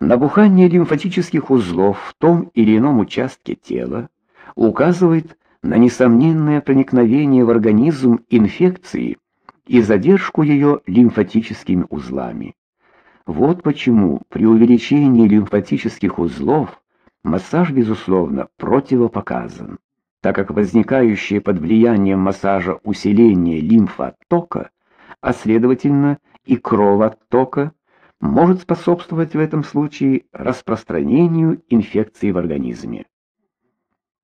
Набухание лимфатических узлов в том или ином участке тела указывает на несомненное проникновение в организм инфекции и задержку ее лимфатическими узлами. Вот почему при увеличении лимфатических узлов массаж безусловно противопоказан, так как возникающее под влиянием массажа усиление лимфооттока, а следовательно и кровооттока может способствовать в этом случае распространению инфекции в организме.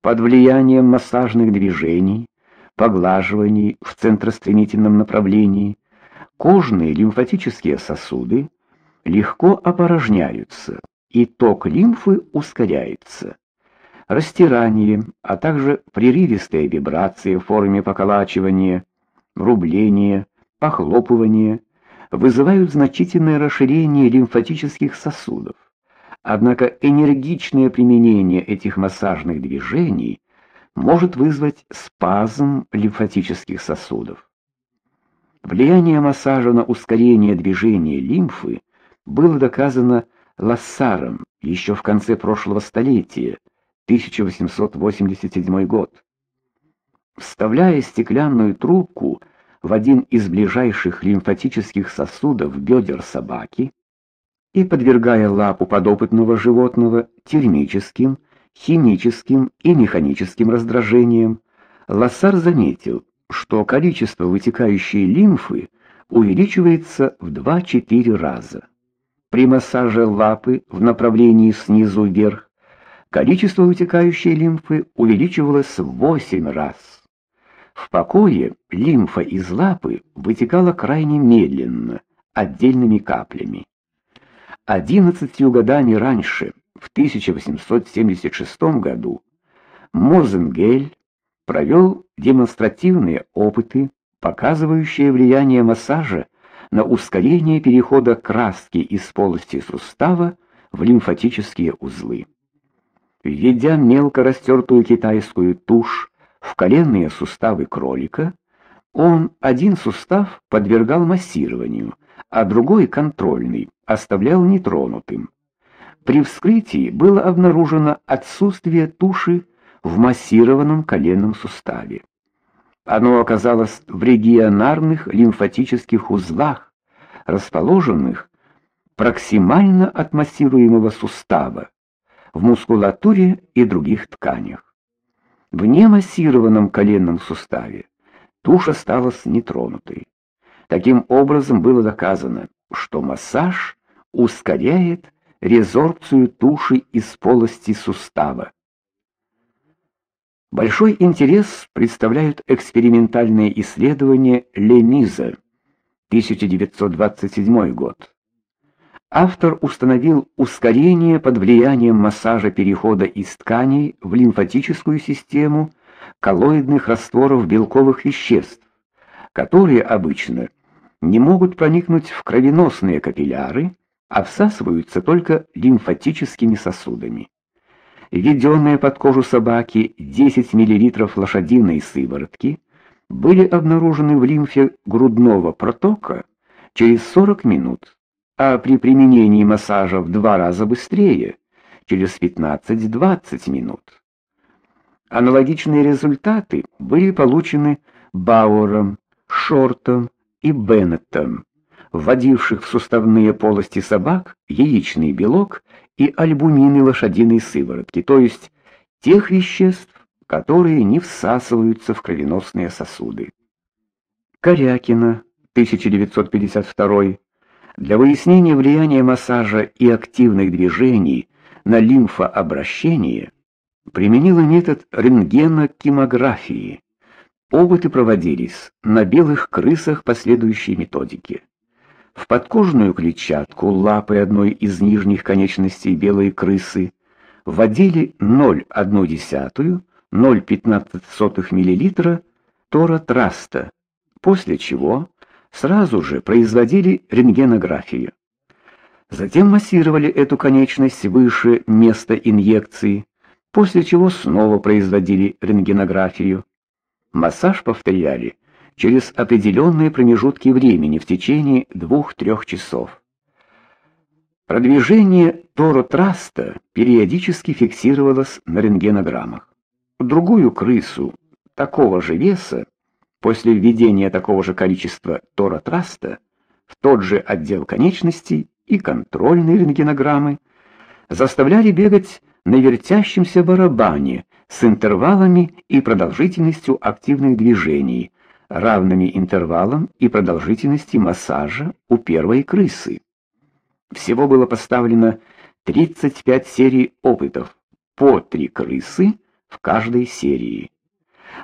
Под влиянием массажных движений, поглаживаний в центростремительном направлении кожные лимфатические сосуды легко опорожняются, и ток лимфы ускоряется. Растирание, а также прерывистые вибрации в форме поколачивания, рубления, похлопывания вызывают значительное расширение лимфатических сосудов. Однако энергичное применение этих массажных движений может вызвать спазм лимфатических сосудов. Влияние массажа на ускорение движения лимфы было доказано Лассаром еще в конце прошлого столетия, 1887 год. Вставляя стеклянную трубку в один из ближайших лимфатических сосудов бедер собаки и подвергая лапу подопытного животного термическим, химическим и механическим раздражениям, Лассар заметил, что количество вытекающей лимфы увеличивается в 2-4 раза. При массаже лапы в направлении снизу вверх количество вытекающей лимфы увеличивалось в 8 раз. В покое лимфа из лапы вытекала крайне медленно, отдельными каплями. Одиннадцатью годами раньше, в 1876 году, Мозенгель провел демонстративные опыты, показывающие влияние массажа на ускорение перехода краски из полости сустава в лимфатические узлы. Введя мелко растертую китайскую тушь в коленные суставы кролика, он один сустав подвергал массированию, а другой контрольный оставлял нетронутым. При вскрытии было обнаружено отсутствие туши в массированном коленном суставе. Оно оказалось в регионарных лимфатических узлах, расположенных проксимально от массируемого сустава, в мускулатуре и других тканях. В немассированном коленном суставе туша осталась нетронутой. Таким образом было доказано, что массаж ускоряет резорбцию туши из полости сустава. Большой интерес представляют экспериментальные исследования Лемиза, 1927 год автор установил ускорение под влиянием массажа перехода из тканей в лимфатическую систему коллоидных растворов белковых веществ, которые обычно не могут проникнуть в кровеносные капилляры, а всасываются только лимфатическими сосудами. Введенные под кожу собаки 10 мл лошадиной сыворотки были обнаружены в лимфе грудного протока через 40 минут а при применении массажа в два раза быстрее, через 15-20 минут. Аналогичные результаты были получены Бауэром, Шортом и Беннетом, вводивших в суставные полости собак яичный белок и альбумины лошадиной сыворотки, то есть тех веществ, которые не всасываются в кровеносные сосуды. Корякина, 1952 для выяснения влияния массажа и активных движений на лимфообращение применила метод рентгенокимографии. Опыты проводились на белых крысах по следующей методике. В подкожную клетчатку лапы одной из нижних конечностей белой крысы вводили 0,1-0,15 мл торотраста, после чего сразу же производили рентгенографию. Затем массировали эту конечность выше места инъекции, после чего снова производили рентгенографию. Массаж повторяли через определенные промежутки времени в течение 2-3 часов. Продвижение Торо траста периодически фиксировалась на рентгенограммах. Другую крысу такого же веса после введения такого же количества Торо траста в тот же отдел конечностей и контрольные рентгенограммы заставляли бегать на вертящемся барабане с интервалами и продолжительностью активных движений, равными интервалам и продолжительности массажа у первой крысы. Всего было поставлено 35 серий опытов, по три крысы в каждой серии.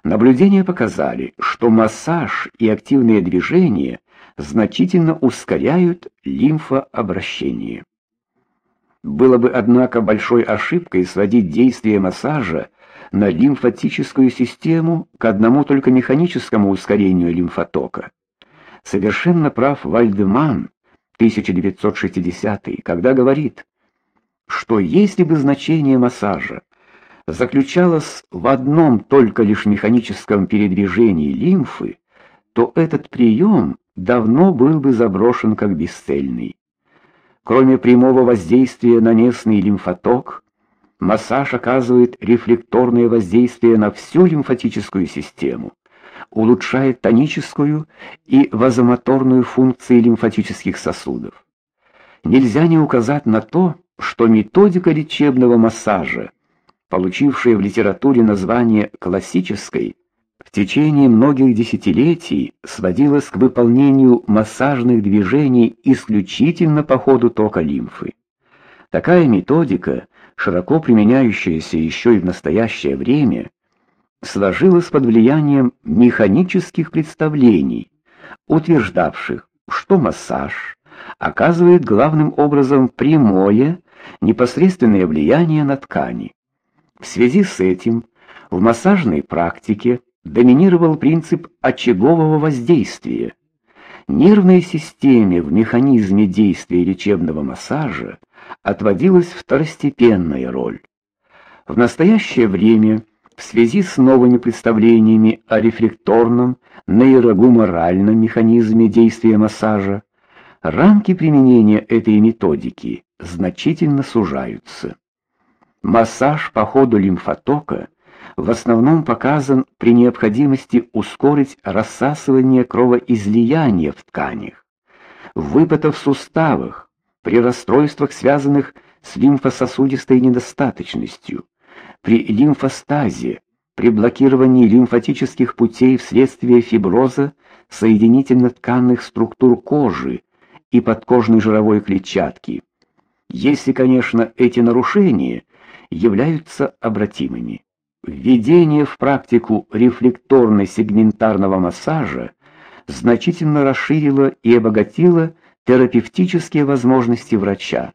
Наблюдения показали, что массаж и активные движения значительно ускоряют лимфообращение. Было бы, однако, большой ошибкой сводить действие массажа на лимфатическую систему к одному только механическому ускорению лимфотока. Совершенно прав Вальдеман 1960 когда говорит, что если бы значение массажа заключалось в одном только лишь механическом передвижении лимфы, то этот прием давно был бы заброшен как бесцельный. Кроме прямого воздействия на местный лимфоток, массаж оказывает рефлекторное воздействие на всю лимфатическую систему, улучшает тоническую и вазомоторную функции лимфатических сосудов. Нельзя не указать на то, что методика лечебного массажа, получившая в литературе название классической, в течение многих десятилетий сводилась к выполнению массажных движений исключительно по ходу тока лимфы. Такая методика, широко применяющаяся еще и в настоящее время, сложилась под влиянием механических представлений, утверждавших, что массаж оказывает главным образом прямое, непосредственное влияние на ткани. В связи с этим в массажной практике доминировал принцип очагового воздействия. Нервной системе в механизме действия лечебного массажа отводилась второстепенная роль. В настоящее время, в связи с новыми представлениями о рефлекторном нейрогуморальном механизме действия массажа, рамки применения этой методики значительно сужаются. Массаж по ходу лимфотока – в основном показан при необходимости ускорить рассасывание кровоизлияния в тканях, выпадов в суставах, при расстройствах, связанных с лимфососудистой недостаточностью, при лимфостазе, при блокировании лимфатических путей вследствие фиброза соединительно-тканных структур кожи и подкожной жировой клетчатки. Если, конечно, эти нарушения являются обратимыми. Введение в практику рефлекторно-сегментарного массажа значительно расширило и обогатило терапевтические возможности врача.